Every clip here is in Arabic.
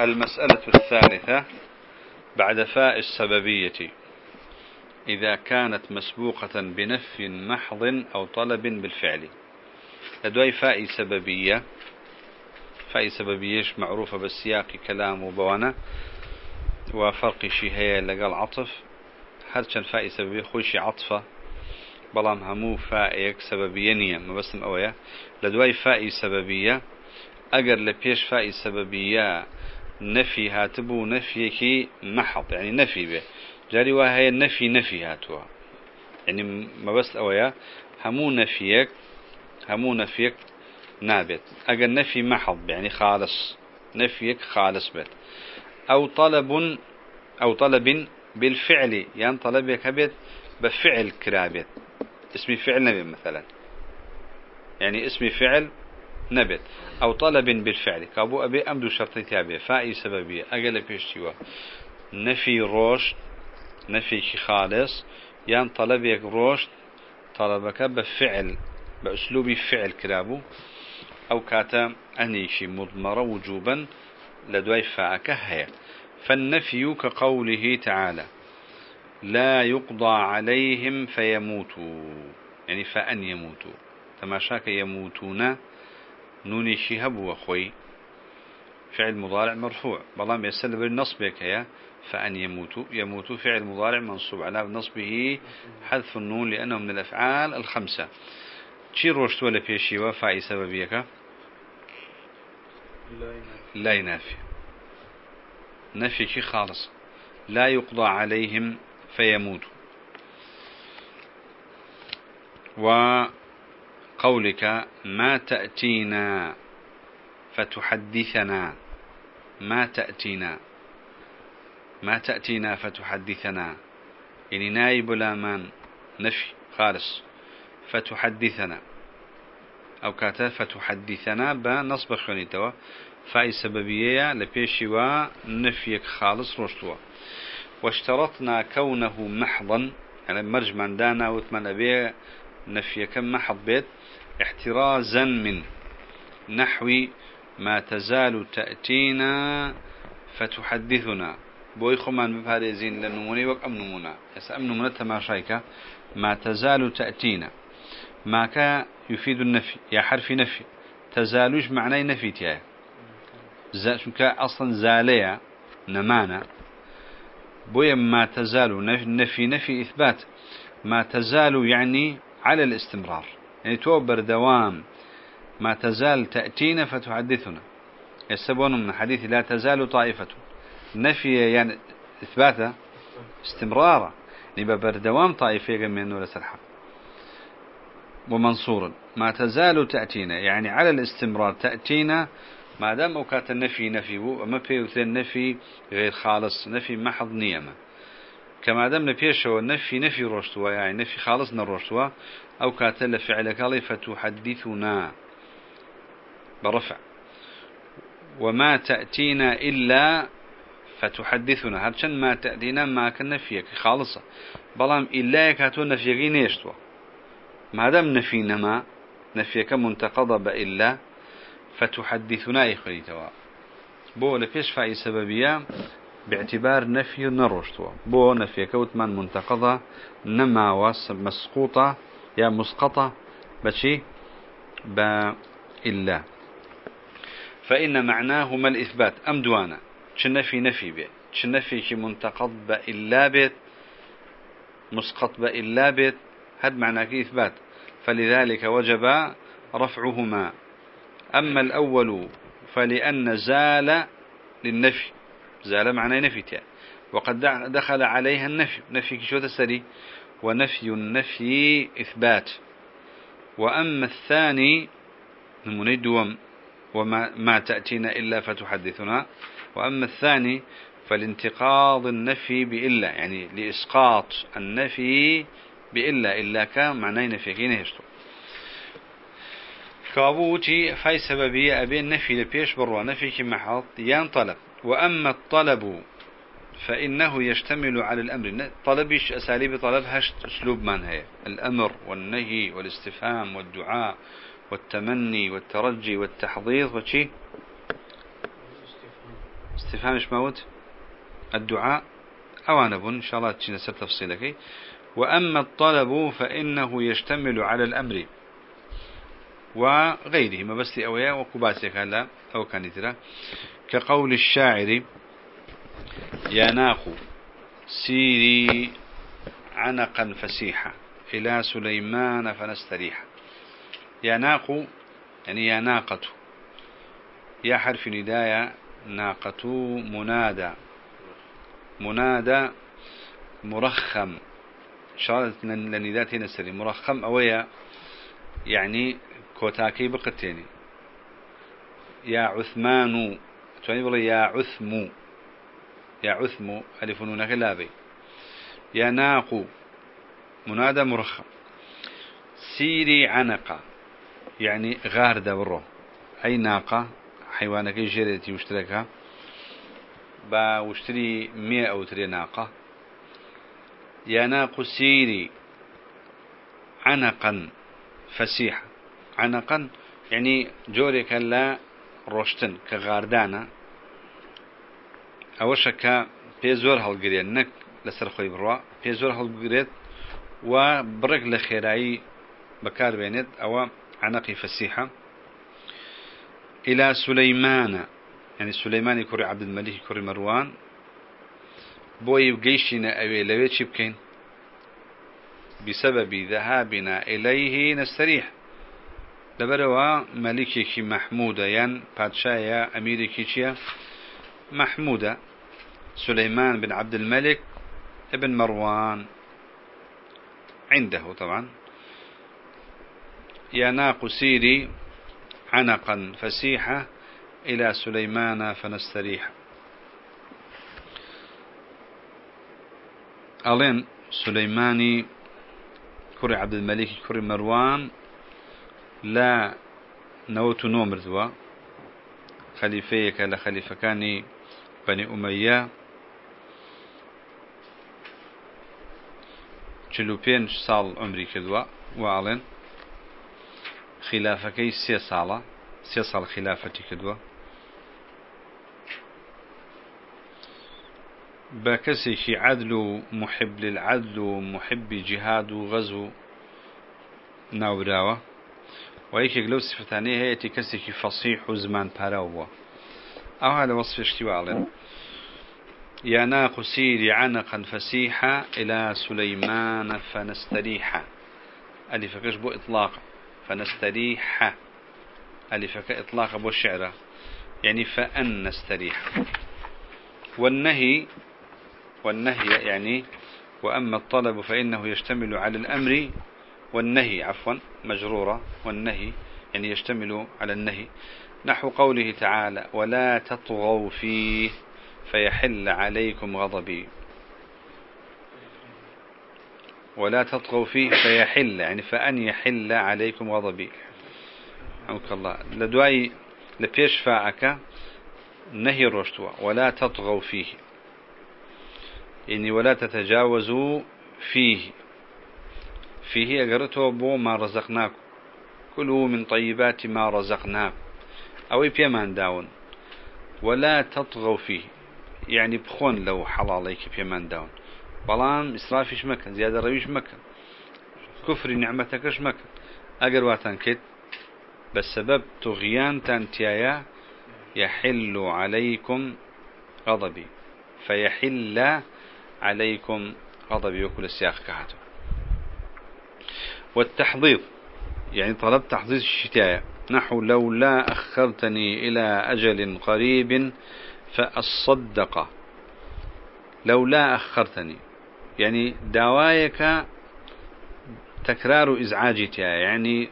المسألة الثالثة بعد فاء السببية. إذا كانت مسبوقة بنفي محض أو طلب بالفعل. لدوي فاء سببية. فاء سببية معروفة بالسياق كلام وبوانا وفرق شي هي لقال عطف. هرچن فاء سببية؟ خوشي عطفة. بلام همو فائك سببية نية. ما بس أويا لدواي فاء سببية. أجر لبيش فاء سببية نفي هاتبو نفيكي محض يعني نفي به. جاري وهي النفي نفي هاتوا. يعني ما بس أويا همو نفيك همو نفيك نابت. أجر نفي محض يعني خالص. نفيك خالص بيت. أو طلب أو طلب بالفعل يعني طلبك بيت بفعل كرابت اسم فعل نبي مثلا. يعني اسم فعل نبت أو طلب بالفعل. كابو أبي أمدو شرطي تابع فائي سببية أقل بيشتوا نفي روش نفي خالص يعني طلبك روش طلبك بفعل بأسلوب فعل كرابو أو كاتا أنيشي مضمرة وجوبا لدواي فاءك هي فالنفي كقوله تعالى لا يقضى عليهم فيموتوا. يعني فأن يموتوا. تماشاك يموتون نوني شهب وخوي. فعل مضارع مرفوع. بلام يسل بالنصب يا. فأن يموتوا. يموتوا فعل مضارع منصوب على نصبه حذف النون لأنه من الأفعال الخمسة. شي روشت ولا بيشي وفاء سببيك لا ينافي. نفي شي خالص؟ لا يقضى عليهم فيموت وقولك ما تأتينا فتحدثنا. ما تأتينا. ما تأتينا فتحدثنا. يعني نايب لامان نفي. خالص. فتحدثنا. أو كاتا فتحدثنا بنصب خونيتوا فاي سببية لبيشي ونفيك خالص رشتوا واشترطنا كونه محضا. يعني مرج من دانا وثمان أبي نفي كم محض بيت. احترازا من نحو ما تزال تأتينا فتحدثنا. بوي خمان بفارزين لنموني وك أم نمونا. أم نمونا تماشايك. ما تزال تأتينا. ما كا يفيد النفي يا حرف نفي. تزالوش معنى نفي تياه كا؟ أصلا زاليا نمانا. بويا ما تزال نفي نفي إثبات. ما تزال يعني على الاستمرار. يعني توبر دوام ما تزال تأتينا فتحدثنا. يسبون من حديث لا تزال طائفة. نفي يعني إثباته استمرارا يعني بردوام طائفة من نور الحق. ومنصورا ما تزال تأتينا. يعني على الاستمرار تأتينا. ما دام أوكات النفي نفي وما في النفي غير خالص. نفي محض نيمة. كما دام نبيشه النفي نفي رشتوا يعني نفي خالص نرشتوا أو كاتل فعلك الله فتحدثنا برفع. وما تأتينا إلا فتحدثنا. هرشن ما تأتينا؟ ما كان نفيك خالصة. بلام إلا يكاتو نفيك نيشتوا. ما دام نفي نما نفيك منتقضب إلا فتحدثنا يخلي توا بو لفيش فاي سببية. باعتبار نفي نرشتوا بو نفي كوتمان منتقضة نما واس مسقوطة يا مسقطة بشي؟ با إلا. فإن معناهما الإثبات. أم دوانا؟ نفي نفي بيت؟ نفي كي منتقض بإلا بيت؟ مسقط بإلا بيت؟ هذا معناه إثبات. فلذلك وجب رفعهما. أما الأول فلأن زال للنفي. زال معنى نفي وقد دخل عليها النفي. نفي شو تسري ونفي النفي إثبات. وأما الثاني نمني وما ما تأتينا إلا فتحدثنا. وأما الثاني فالانتقاض النفي بإلا. يعني لإسقاط النفي بإلا. إلا كان معنى نفي كين هشتو كابوتي فاي سببية أبين نفي لبيش بروا نفي كما حط يان طلب وأما الطلب فإنه يشتمل على الأمر. طلبش أساليب طلب. هشت أسلوب من هي؟ الأمر والنهي والاستفهام والدعاء والتمني والترجي والتحضيض وشي. استفهامش موت؟ الدعاء. أوانا بن إن شاء الله تنسى تفصيلك. وأما الطلب فإنه يشتمل على الأمر. وغيره ما بس لأويا وكباسك لا أو كان ترى كقول الشاعر يا ناخ سيري عنقا فسيحا إلى سليمان فنستريح يا ناق يعني يا ناقة يا حرف نداية ناقة منادى. منادى مرخم. شارة لندات هنا سري مرخم أويا يعني كوتاكي بقتيني. يا عثمان تعني بلا يا عثم. يا عثم ألف نونك لابي يا ناق منادى مرخم سيري عنقة يعني غار دبره أي ناقة حيوانك جريتي واشتركها با واشتري مئة أو تري ناقة يا ناق سيري عنقا فسيحة عنقا يعني جورك لا روشتن كغاردانا أوشك بيزور هالقريان نك لسر خوي بروا بيزور هالقريت وبرق لخيرائي بكار بينت أو عنقي فسيحة. إلى سليمان يعني سليمان كوري عبد الملك كوري مروان بوي قيشنا أوي لويتش بكين. بسبب ذهابنا إليه نستريح. لبروا ملكي محمودة ين بادشايا أميري شيا محمودة سليمان بن عبد الملك ابن مروان عنده طبعا. يناق سيري عنقا فسيحة إلى سليمان فنستريح. ألين سليماني كري عبد الملك كري مروان لا نوت نومر ذوا خليفيك لخليفة كاني بني أمية. چلو پێنج ساڵ عمری کردووە. واڵێن. خلافەکەی سێ ساڵە. سێ ساڵ خلافەتی کردووە. عدل محب للعدل و محبی جهاد و غەز و ناوراوە. و یەکێک لەو سفتانەیە هەیەی کەسێکی فەسیح و زمان پاراو بووە ئەوها لە وەصفشتی واڵێن. يا ناق سيري عنقا فسيحا إلى سليمان فنستريح ألف كش بو إطلاق فنستريح ألف كإطلاق بو الشعر يعني فأن نستريح والنهي والنهي يعني وأما الطلب فإنه يشتمل على الأمر والنهي عفوا مجرورة والنهي يعني يشتمل على النهي. نحو قوله تعالى ولا تطغوا فيه فيحل عليكم غضبي. ولا تطغوا فيه فيحل. يعني فأن يحل عليكم غضبي. حمك الله. لدواي لبيش فاعك نهي الرشتوى ولا تطغوا فيه. يعني ولا تتجاوزوا فيه. فيه أقرته بو ما رزقناكم. كلوا من طيبات ما رزقناكم. أو بيمان داون. ولا تطغوا فيه. يعني بخون لو حلاليك في من داون. بلان إسرافيش مكان زيادة رويش مكان كفر نعمتكش مكان أقر واتان كت بسبب طغيان تانتيايا يحل عليكم غضبي. فيحل عليكم غضبي. وكل السياق كهاتو. والتحضيض يعني طلب تحضيض الشتاية نحو لولا أخرتني إلى أجل قريب فأصدق. لولا أخرتني يعني دوايك تكرار إزعاجي تيا يعني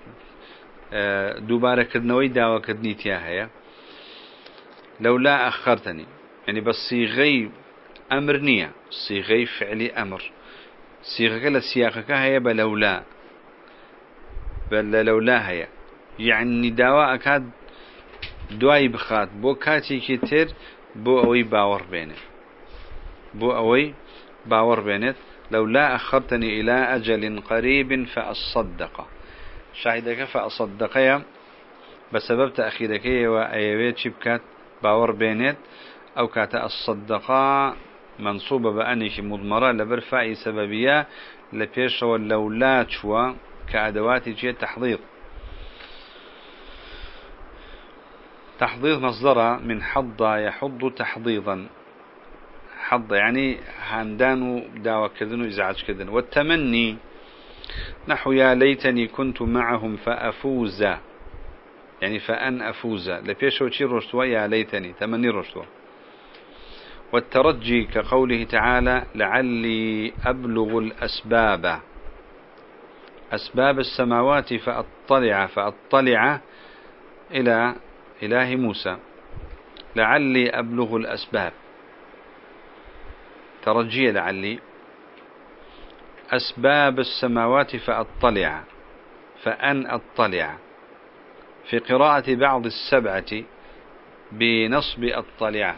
آه، دوبارة كدنوي داوا كدني تيا هيا. لولا أخرتني يعني بس صيغي أمر نية صيغي فعلي أمر. صيغة لسياقك هي بلولا بل لولا هي. يعني دواء كاد دواي بخات بو كاتي كتير بو اوي باور بينه بو اوي باور بينت لو لا أخرتني إلى أجل قريب فأصدق. شاهدك فأصدق يا بسبب تأخيرك وأيويت شبكات باور بينت أو كاتا الصدقاء منصوبة بأنيش مضمرة لبر فاء سببية لبيش لا شوى كأدوات جي تحضير تحضير مصدرة من حض يحض تحضيضا حض يعني هندان داوى كذن وإزعاج كذن والتمني نحو يا ليتني كنت معهم فأفوز. يعني فأن أفوز. لبيشو تشي رشتوا يا ليتني. تمني رشتوا والترجي كقوله تعالى لعلي أبلغ الأسباب. أسباب السماوات فأطلع فأطلع إلى إله موسى. لعلي أبلغ الأسباب. ترجي لعلي. أسباب السماوات فأطلع فأن أطلع. في قراءة بعض السبعة بنصب أطلع.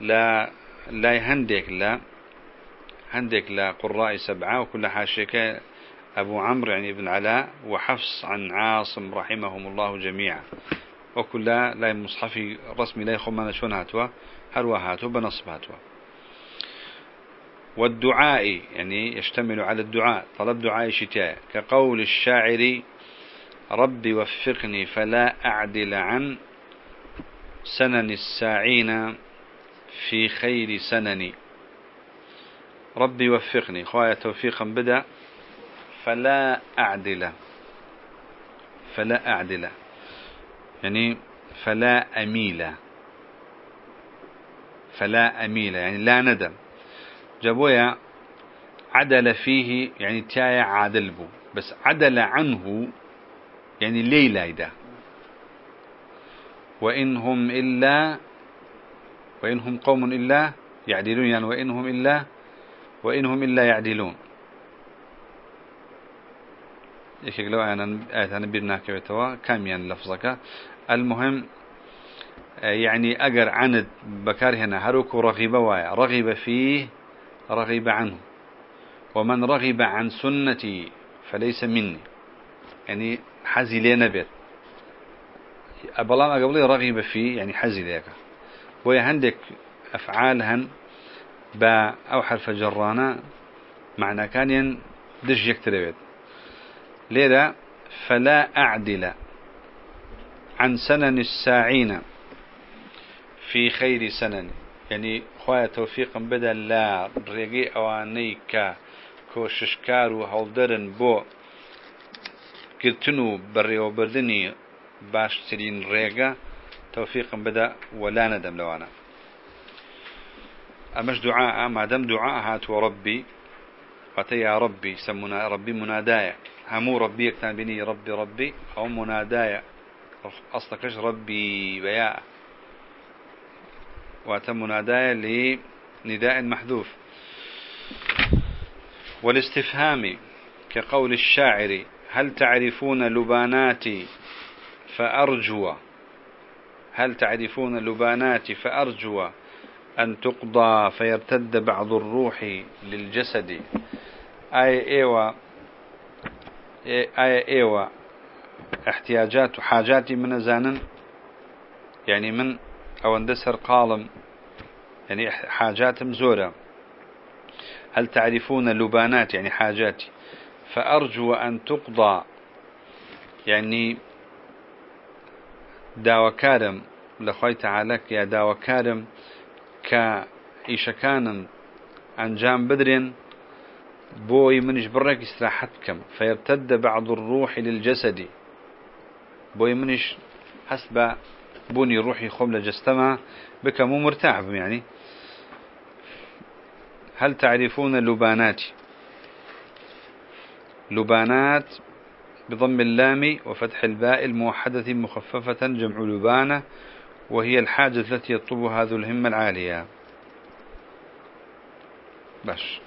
لا لا هندك لا هندك لا قراء سبعة وكل حاشيك أبو عمرو يعني ابن علاء وحفص عن عاصم رحمهم الله جميعا. وكل لا مصحفي رسمي لا يخمنا شون هاتوا هروا هاتوا بنصب هاتوا. والدعاء يعني يشتمل على الدعاء طلب دعاء شتاء. كقول الشاعر ربي وفقني فلا أعدل عن سنن الساعين في خير سنني. ربي وفقني خوايا توفيقا بدأ. فلا أعدل. فلا أعدل. يعني فلا أميل. فلا أميل يعني لا ندم. جابويا عدل فيه يعني تايا عادل بو. بس عدل عنه يعني ليلة ده وإنهم إلا وإنهم قوم إلا يعدلون يعني وإنهم إلا وإنهم إلا يعدلون. إيش لو أنا بيرنا كبتوا كم يعني لفظك المهم يعني أجر عند بكار هنا هروك رغب وايا رغب فيه رغب عنه ومن رغب عن سنتي فليس مني يعني حزي لي نبت أبلام قبلي رغب فيه يعني حزي ليك وهي عندك أفعالهن با أو حرف جرانا معنى كان دج يكتربت لذا فلا أعدل عن سنن الساعين في خير سنن. يعني خوايا توفيقا بدل لا ريقي أواني كا كوششكار وهولدرن بو كرتنو بري وبردني باش ترين ريقا توفيقا بدا ولا ندم لوانا. أمش دعاء؟ ما دام دعاء هات وربي فتي يا ربي سمونا ربي منادايا همو ربي كان بني ربي ربي أو منادايا أصلكش ربي بياء وأتم منادايا لنداء محذوف. والاستفهام كقول الشاعر هل تعرفون لباناتي فأرجو؟ هل تعرفون لبانات فأرجو أن تقضى فيرتد بعض الروح للجسد؟ آية إيوة آية إيوة. احتياجات وحاجاتي من زانن يعني من أو اندسر قالم يعني حاجات مزورة. هل تعرفون لبانات يعني حاجاتي فأرجو أن تقضى يعني داواکارم لە خۆی تەعاالک یا داواکارم کە ئیشەکانم بۆی منش بڕێک استراحت بکەم فيرتد بعض الروح للجسد. بۆی منش هەست بە بوونی ڕوحی خۆم لە جستەما بکەم و مرتاح يعني. هل تعرفون لبانات؟ لبانات بضم اللام وفتح الباء الموحدة مخففة جمع لبانة وهي الحاجة التي يطلبها ذو الهمة العالية. باش.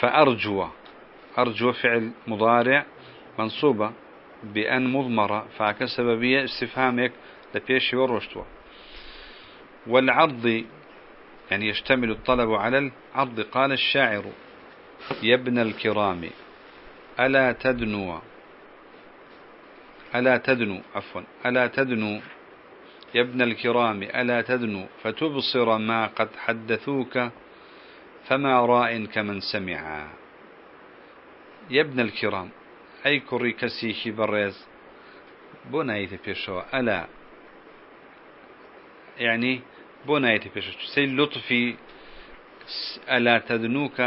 فأرجو أرجو فعل مضارع منصوبة بأن مضمرة فاك سببية استفهامك لبيش ورشتوى والعرض يعني يشتمل الطلب على العرض قال الشاعر يا ابن الكرام ألا تدنو؟ ألا تدنو عفوا ألا تدنو؟ يا ابن الكرام ألا تدنو؟ فتبصر ما قد حدثوك فما راء كمن سمع. يا ابن الكرام أي كري كسيشي بريز؟ بنايت بيشو ألا. يعني بنايت بيشو سي لطفي ألا تدنوك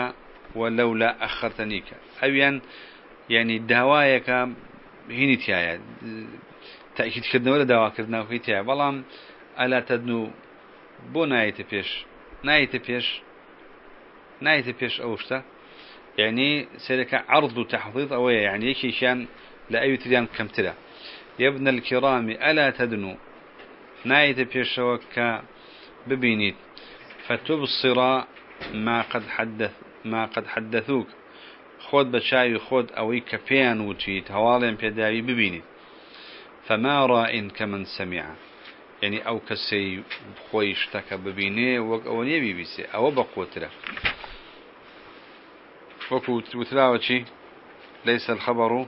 ولولا أخرتنيك. أبيان يعني دوايك هيني تيايا. تأكيد كردنا ولا دوا كردنا وهي تيايا؟ بلام ألا تدنو بو نايت بيش. نايت بيش نايت بيش أوشتا. يعني سيرك عرض وتحضيض أو يعني يكي شان لأي تريان كمتلا يا ابن الكرام ألا تدنو؟ نايت بيش وكا ببينيت. فتبصر ما قد حدث ما قد حدثوك. خود بشاي خود أوي كفيان وتي توالين بيداوي ببيني فما راء كمن سمع. يعني أو كسي خويش تك ببيني أو نيبي بيسي أو بقوتره وكو وتلاوة ليس الخبر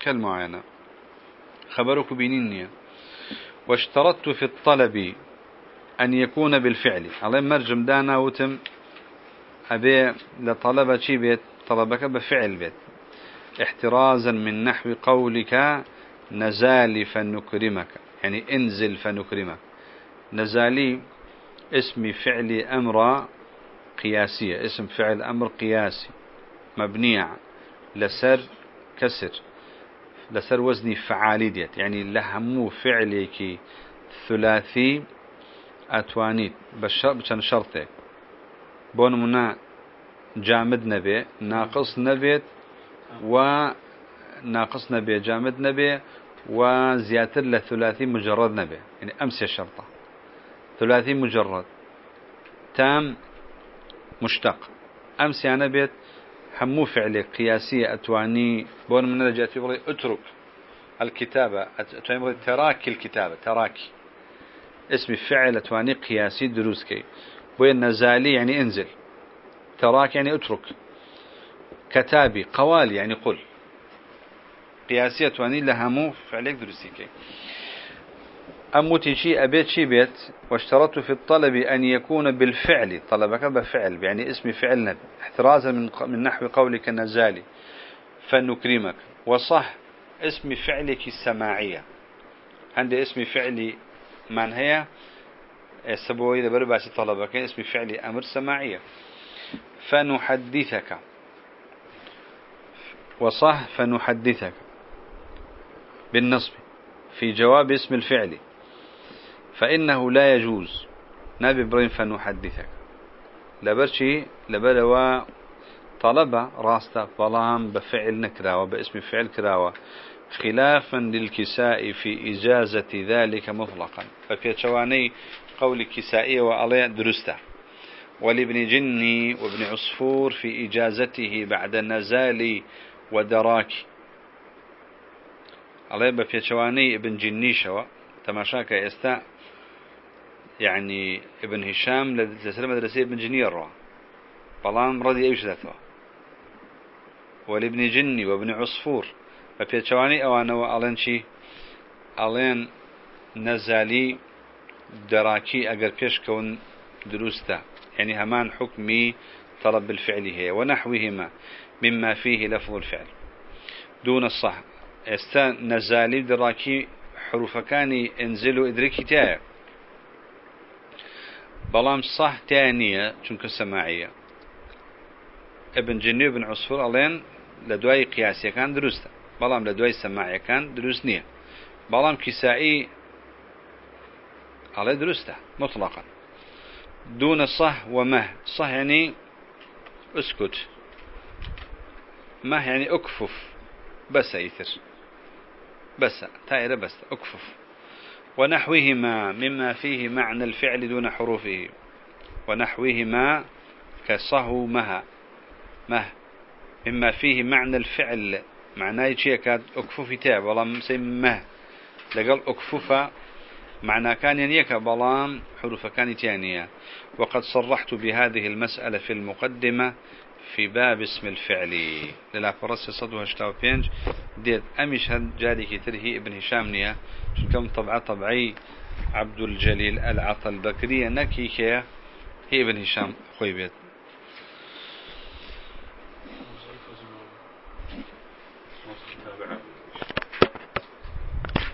كالمعاينة. خبرك بينيني واشترطت في الطلب أن يكون بالفعل. الله مرجم دانا وتم أبي لطلبة شي بيت طلبك بفعل بيت. احترازا من نحو قولك نزالي فنكرمك. يعني انزل فنكرمك. نزالي اسم فعل أمر قياسية اسم فعل أمر قياسي مبني لسر كسر لسر وزني فعالي ديت يعني لهمو فعليك ثلاثي أتوانيت بشن شرطه بون منا جامد نبي ناقص نبيت و ناقص نبي جامد نبي وزياتر لثلاثي مجرد نبي يعني أمس الشرطة ثلاثي مجرد. تام مشتق. أمس يعني بيت همو فعلي قياسية أتواني بون من رجعت بقول أترك الكتابة أتواني تراكي الكتابة تراكي. اسم فعل أتواني قياسي دروسكي بين نزالي يعني انزل. تراك يعني أترك. كتابي قوال يعني قل. قياسية واني لهمو فعليك درسيكي أموتي شيء أبيت شيء بيت. واشترطت في الطلب أن يكون بالفعل. طلبك بفعل يعني اسم فعل احترازا من, من نحو قولك نزالي. فنكرمك. وصح اسم فعلك السماعية. عندي اسم فعلي من هي؟ السبوي لبر طلبك. اسم فعل أمر سماعية. فنحدثك. وصح فنحدثك. بالنصب. في جواب اسم الفعل. فإنه لا يجوز. نبي برين فنحدثك. لبرشي لبلوا طلب راستا فلام بفعل نكراوة باسم فعل كراوة خلافا للكساء في إجازة ذلك مطلقا. ففي شواني قول كسائي وأليه درسته. ولابن جني وابن عصفور في إجازته بعد النزال ودراك. عليه بفيتشواني ابن جني شوا تماشاك يستا يعني ابن هشام لسلم مدرسة ابن جني الروا بلان رضي أيش ذاته؟ ولابن جني وابن عصفور. بفيتشواني أوانا وألين شي؟ ألين نزالي دراكي أجر بيش كون دروستا يعني همان حكمي طلب بالفعل هي ونحوهما مما فيه لفظ الفعل. دون الصح. إستا نزالي دراكي حروف كاني انزلوا ادركي تايا بلام صح تانية چونك سماعية ابن جني وابن عصفور الين لدواي قياسية كان دروستا بلام لدواي سماعية كان دروس نية بلام كسائي على درسته مطلقا. دون صح ومه صح يعني اسكت مه يعني اكفف بس ايثر بس تائرة بس اكفف ونحوهما مما فيه معنى الفعل دون حروفه. ونحوهما كصه مها مه. مما فيه معنى الفعل. معناه كاد اكفف تاب والله مسمى مه. لقال اكفف معنى كان ينيك بلام حروف كان تانية وقد صرحت بهذه المسألة في المقدمة في باب اسم الفعل. للا فرس صدوها شتاو بينج ديت أمش هاد جاري كتر هي ابن هشام نيا. كم طبعة طبعي عبد الجليل العطل البكري نكي هي ابن هشام خوي بيت.